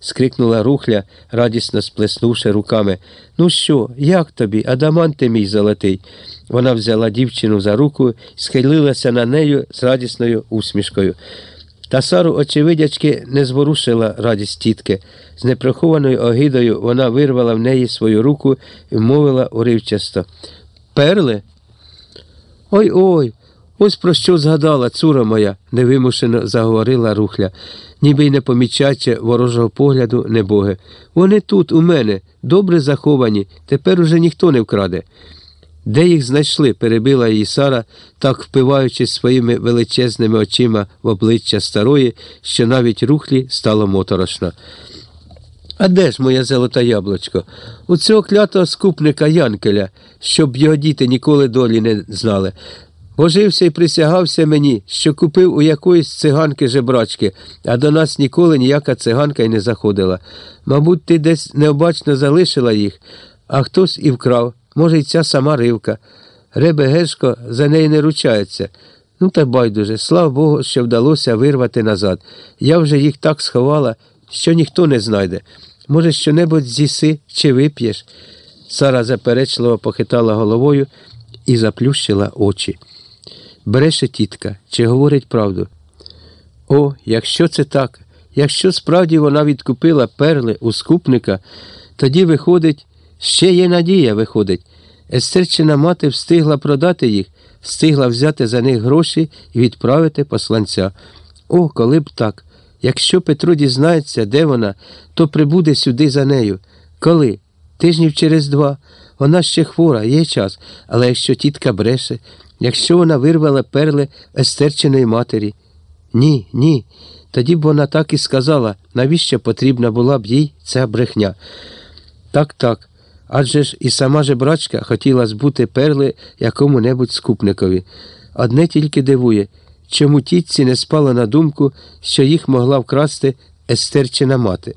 скрикнула рухля, радісно сплеснувши руками. Ну що, як тобі, адаманте мій золотий? Вона взяла дівчину за руку і схилилася на нею з радісною усмішкою. Та Сару, очевидячки, не зворушила радість тітки. З неприхованою огидою вона вирвала в неї свою руку і мовила уривчасто. Перли? Ой ой, ось про що згадала цура моя, невимушено заговорила рухля, ніби й не помічаючи ворожого погляду небоги. Вони тут, у мене, добре заховані, тепер уже ніхто не вкраде. Де їх знайшли? перебила її Сара, так впиваючись своїми величезними очима в обличчя старої, що навіть рухлі стало моторошно. А де ж моє золоте яблучко? У цього клятого скупника Янкеля, щоб його діти ніколи долі не знали. Божився і присягався мені, що купив у якоїсь циганки жебрачки, а до нас ніколи ніяка циганка й не заходила. Мабуть, ти десь необачно залишила їх, а хтось і вкрав, може, й ця сама ривка. Ребе Гешко за неї не ручається. Ну та байдуже, слава Богу, що вдалося вирвати назад. Я вже їх так сховала, що ніхто не знайде. Може, що-небудь з'їси чи вип'єш? Сара заперечливо похитала головою і заплющила очі. Бреше тітка, чи говорить правду? О, якщо це так, якщо справді вона відкупила перли у скупника, тоді виходить, ще є надія, виходить. Естерчина мати встигла продати їх, встигла взяти за них гроші і відправити посланця. О, коли б так. Якщо Петро дізнається, де вона, то прибуде сюди за нею. Коли? Тижнів через два. Вона ще хвора, є час, але якщо тітка бреше, якщо вона вирвала перли естерченої матері. Ні, ні. Тоді б вона так і сказала, навіщо потрібна була б їй ця брехня. Так, так. Адже ж і сама жебрачка хотіла збути перли якому-небудь скупникові. Одне тільки дивує, чому тітці не спало на думку, що їх могла вкрасти естерчина мати.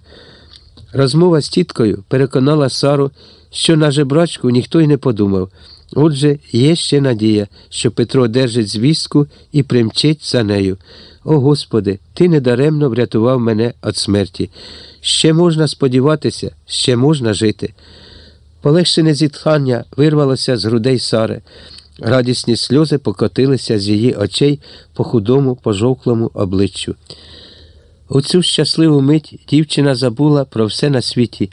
Розмова з тіткою переконала Сару, що на жебрачку ніхто й не подумав. Отже, є ще надія, що Петро держить звістку і примчить за нею. О Господи, ти недаремно врятував мене від смерті. Ще можна сподіватися, ще можна жити. Полегшене зітхання вирвалося з грудей Сари. Радісні сльози покотилися з її очей по худому, пожовклому обличчю. У цю щасливу мить дівчина забула про все на світі,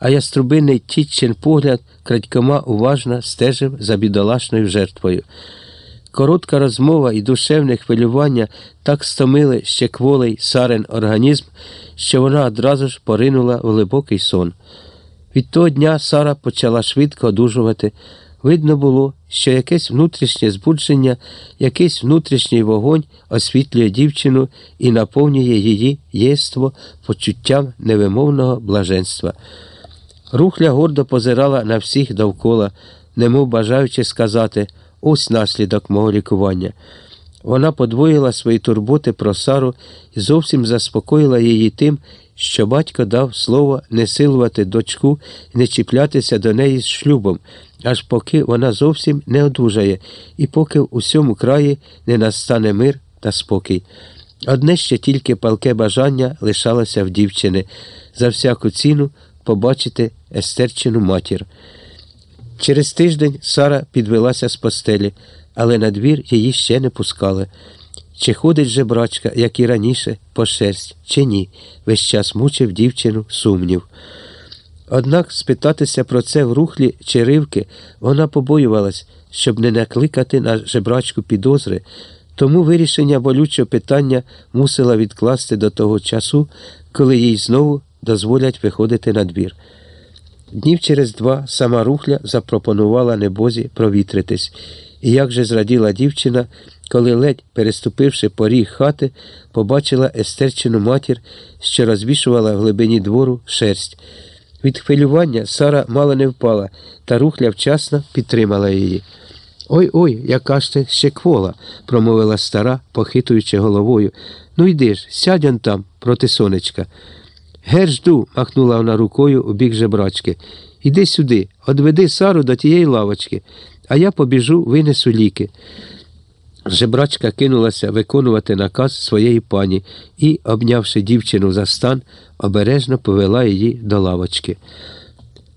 а яструбиний тітчин погляд крадькома уважно стежив за бідолашною жертвою. Коротка розмова і душевне хвилювання так стомили ще кволий сарен організм, що вона одразу ж поринула в глибокий сон. Від того дня Сара почала швидко одужувати. Видно було, що якесь внутрішнє збудження, якийсь внутрішній вогонь освітлює дівчину і наповнює її єство почуттям невимовного блаженства. Рухля гордо позирала на всіх довкола, немов бажаючи сказати ось наслідок мого лікування. Вона подвоїла свої турботи про Сару і зовсім заспокоїла її тим, що батько дав слово не силувати дочку і не чіплятися до неї з шлюбом, аж поки вона зовсім не одужає, і поки в усьому краї не настане мир та спокій. Одне ще тільки палке бажання лишалося в дівчини за всяку ціну побачити естерчину матір. Через тиждень Сара підвелася з постелі, але на двір її ще не пускали. Чи ходить жебрачка, як і раніше, по шерсть, чи ні, весь час мучив дівчину сумнів. Однак спитатися про це в рухлі чи ривки вона побоювалась, щоб не накликати на жебрачку підозри, тому вирішення болючого питання мусила відкласти до того часу, коли їй знову дозволять виходити на двір. Днів через два сама рухля запропонувала небозі провітритись, і як же зраділа дівчина, коли, ледь переступивши поріг хати, побачила естерчину матір, що розвішувала в глибині двору шерсть. Від хвилювання Сара мало не впала, та рухля вчасно підтримала її. Ой ой, яка ж ти ще квола, промовила стара, похитуючи головою. Ну йди ж, сядь он там проти сонечка. Ger жду, махнула вона рукою у бік жебрачки. Іди сюди, одведи Сару до тієї лавочки, а я побіжу, винесу ліки. Жебрачка кинулася виконувати наказ своєї пані і, обнявши дівчину за стан, обережно повела її до лавочки.